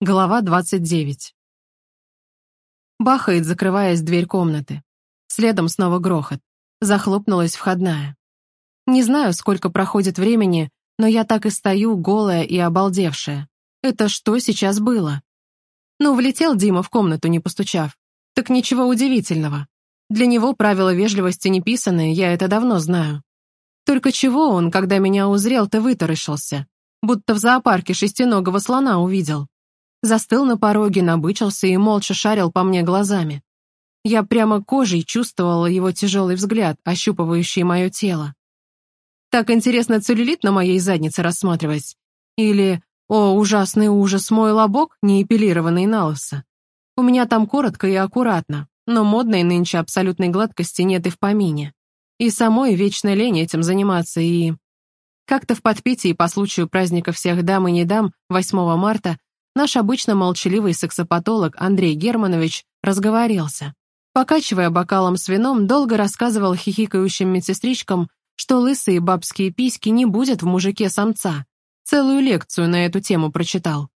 Глава 29. Бахает, закрываясь дверь комнаты. Следом снова грохот. Захлопнулась входная. Не знаю, сколько проходит времени, но я так и стою, голая и обалдевшая. Это что сейчас было? Ну, влетел Дима в комнату, не постучав. Так ничего удивительного. Для него правила вежливости не писаны, я это давно знаю. Только чего он, когда меня узрел-то вытаращился? Будто в зоопарке шестиногого слона увидел застыл на пороге, набычился и молча шарил по мне глазами. Я прямо кожей чувствовала его тяжелый взгляд, ощупывающий мое тело. Так интересно целлюлит на моей заднице рассматривать? Или, о, ужасный ужас, мой лобок, не эпилированный на лысо? У меня там коротко и аккуратно, но модной нынче абсолютной гладкости нет и в помине. И самой вечно лень этим заниматься, и... Как-то в подпитии по случаю праздника всех дам и не дам 8 марта наш обычно молчаливый сексопатолог Андрей Германович разговорился. Покачивая бокалом с вином, долго рассказывал хихикающим медсестричкам, что лысые бабские письки не будет в мужике самца. Целую лекцию на эту тему прочитал.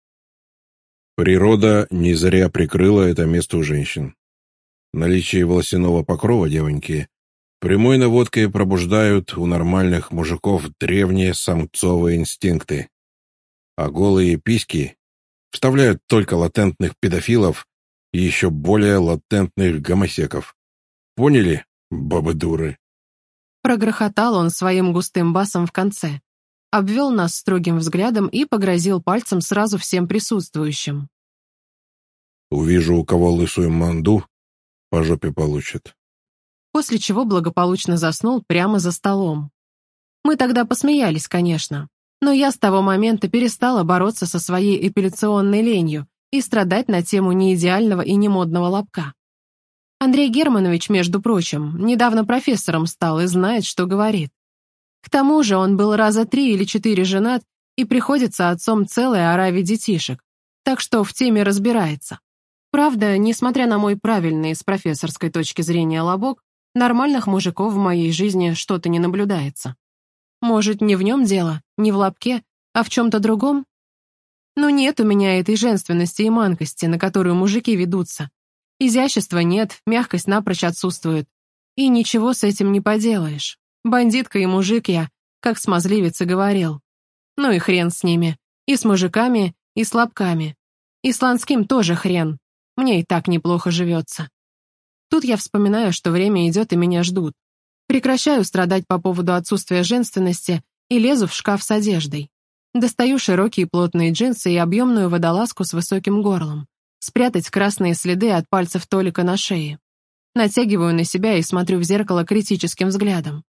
Природа не зря прикрыла это место у женщин. Наличие волосяного покрова девоньки прямой наводкой пробуждают у нормальных мужиков древние самцовые инстинкты. А голые письки вставляют только латентных педофилов и еще более латентных гомосеков. Поняли, бабы-дуры?» Прогрохотал он своим густым басом в конце, обвел нас строгим взглядом и погрозил пальцем сразу всем присутствующим. «Увижу, у кого лысую манду, по жопе получит». После чего благополучно заснул прямо за столом. Мы тогда посмеялись, конечно. Но я с того момента перестала бороться со своей эпиляционной ленью и страдать на тему неидеального и немодного лобка. Андрей Германович, между прочим, недавно профессором стал и знает, что говорит. К тому же он был раза три или четыре женат и приходится отцом целой ораве детишек, так что в теме разбирается. Правда, несмотря на мой правильный с профессорской точки зрения лобок, нормальных мужиков в моей жизни что-то не наблюдается. Может, не в нем дело, не в лобке, а в чем-то другом? Но нет у меня этой женственности и манкости, на которую мужики ведутся. Изящества нет, мягкость напрочь отсутствует. И ничего с этим не поделаешь. Бандитка и мужик я, как смазливец и говорил. Ну и хрен с ними. И с мужиками, и с лобками. И с Ланским тоже хрен. Мне и так неплохо живется. Тут я вспоминаю, что время идет и меня ждут. Прекращаю страдать по поводу отсутствия женственности и лезу в шкаф с одеждой. Достаю широкие плотные джинсы и объемную водолазку с высоким горлом. Спрятать красные следы от пальцев Толика на шее. Натягиваю на себя и смотрю в зеркало критическим взглядом.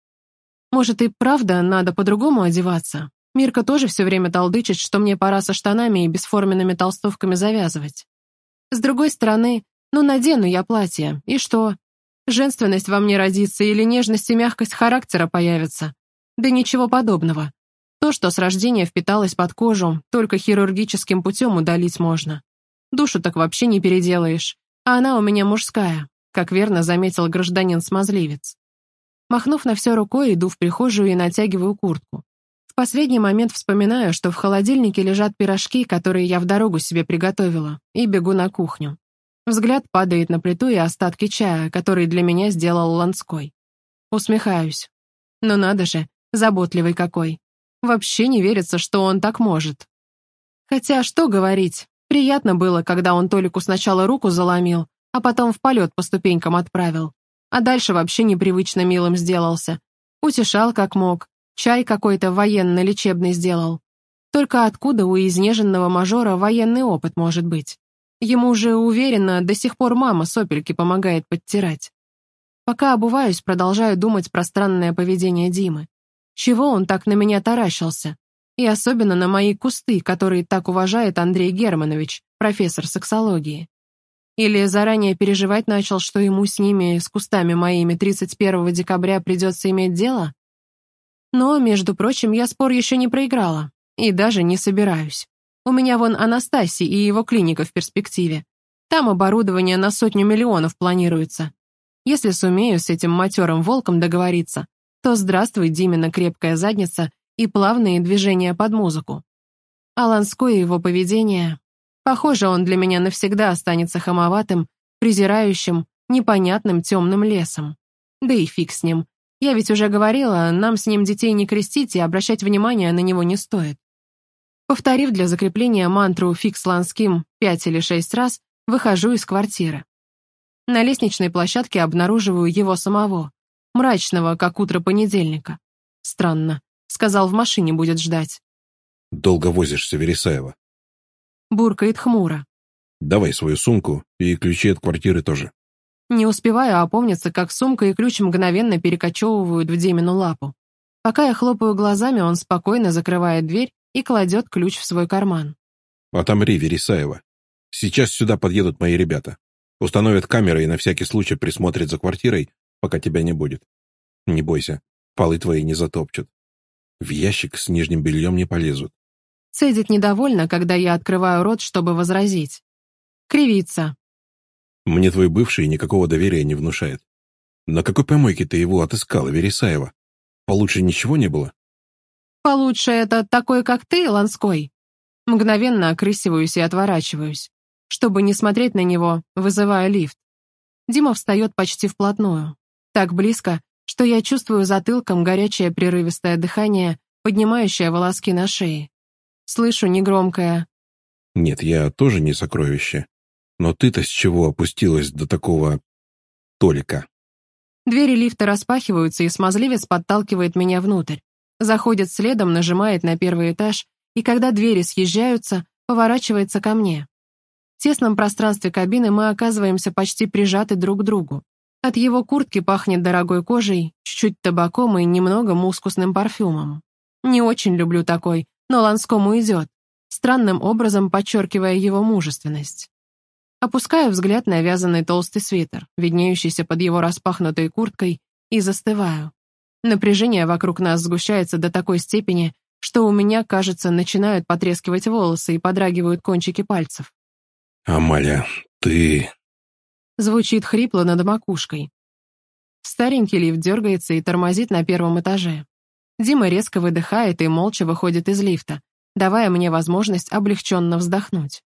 Может, и правда надо по-другому одеваться? Мирка тоже все время толдычит, что мне пора со штанами и бесформенными толстовками завязывать. С другой стороны, ну надену я платье, и что? Женственность во мне родится или нежность и мягкость характера появятся. Да ничего подобного. То, что с рождения впиталось под кожу, только хирургическим путем удалить можно. Душу так вообще не переделаешь, а она у меня мужская, как верно заметил гражданин-смазливец. Махнув на все рукой, иду в прихожую и натягиваю куртку. В последний момент вспоминаю, что в холодильнике лежат пирожки, которые я в дорогу себе приготовила, и бегу на кухню. Взгляд падает на плиту и остатки чая, который для меня сделал Ланской. Усмехаюсь. Ну надо же, заботливый какой. Вообще не верится, что он так может. Хотя, что говорить, приятно было, когда он Толику сначала руку заломил, а потом в полет по ступенькам отправил. А дальше вообще непривычно милым сделался. Утешал как мог, чай какой-то военно-лечебный сделал. Только откуда у изнеженного мажора военный опыт может быть? Ему же, уверенно, до сих пор мама сопельки помогает подтирать. Пока обуваюсь, продолжаю думать про странное поведение Димы. Чего он так на меня таращился? И особенно на мои кусты, которые так уважает Андрей Германович, профессор сексологии. Или заранее переживать начал, что ему с ними, с кустами моими 31 декабря придется иметь дело? Но, между прочим, я спор еще не проиграла. И даже не собираюсь. У меня вон Анастасий и его клиника в перспективе. Там оборудование на сотню миллионов планируется. Если сумею с этим матерым волком договориться, то здравствуй, Димина крепкая задница и плавные движения под музыку. А Ланской его поведение... Похоже, он для меня навсегда останется хамоватым, презирающим, непонятным темным лесом. Да и фиг с ним. Я ведь уже говорила, нам с ним детей не крестить и обращать внимание на него не стоит. Повторив для закрепления мантру «фикс ланским» пять или шесть раз, выхожу из квартиры. На лестничной площадке обнаруживаю его самого, мрачного, как утро понедельника. Странно. Сказал, в машине будет ждать. «Долго возишься, Вересаева». Буркает хмуро. «Давай свою сумку и ключи от квартиры тоже». Не успеваю опомниться, как сумка и ключ мгновенно перекочевывают в Димину лапу. Пока я хлопаю глазами, он спокойно закрывает дверь и кладет ключ в свой карман. «Отомри, Вересаева. Сейчас сюда подъедут мои ребята. Установят камеры и на всякий случай присмотрят за квартирой, пока тебя не будет. Не бойся, полы твои не затопчут. В ящик с нижним бельем не полезут. Цедит недовольно, когда я открываю рот, чтобы возразить. Кривится. Мне твой бывший никакого доверия не внушает. На какой помойке ты его отыскала, Вересаева? Получше ничего не было? Получше это такой, как ты, Ланской. Мгновенно окрысиваюсь и отворачиваюсь, чтобы не смотреть на него, вызывая лифт. Дима встает почти вплотную. Так близко, что я чувствую затылком горячее прерывистое дыхание, поднимающее волоски на шее. Слышу негромкое «Нет, я тоже не сокровище. Но ты-то с чего опустилась до такого... Толика?» Двери лифта распахиваются, и смазливец подталкивает меня внутрь. Заходит следом, нажимает на первый этаж, и когда двери съезжаются, поворачивается ко мне. В тесном пространстве кабины мы оказываемся почти прижаты друг к другу. От его куртки пахнет дорогой кожей, чуть-чуть табаком и немного мускусным парфюмом. Не очень люблю такой, но Ланскому идет, странным образом подчеркивая его мужественность. Опускаю взгляд на вязаный толстый свитер, виднеющийся под его распахнутой курткой, и застываю. Напряжение вокруг нас сгущается до такой степени, что у меня, кажется, начинают потрескивать волосы и подрагивают кончики пальцев. «Амаля, ты...» Звучит хрипло над макушкой. Старенький лифт дергается и тормозит на первом этаже. Дима резко выдыхает и молча выходит из лифта, давая мне возможность облегченно вздохнуть.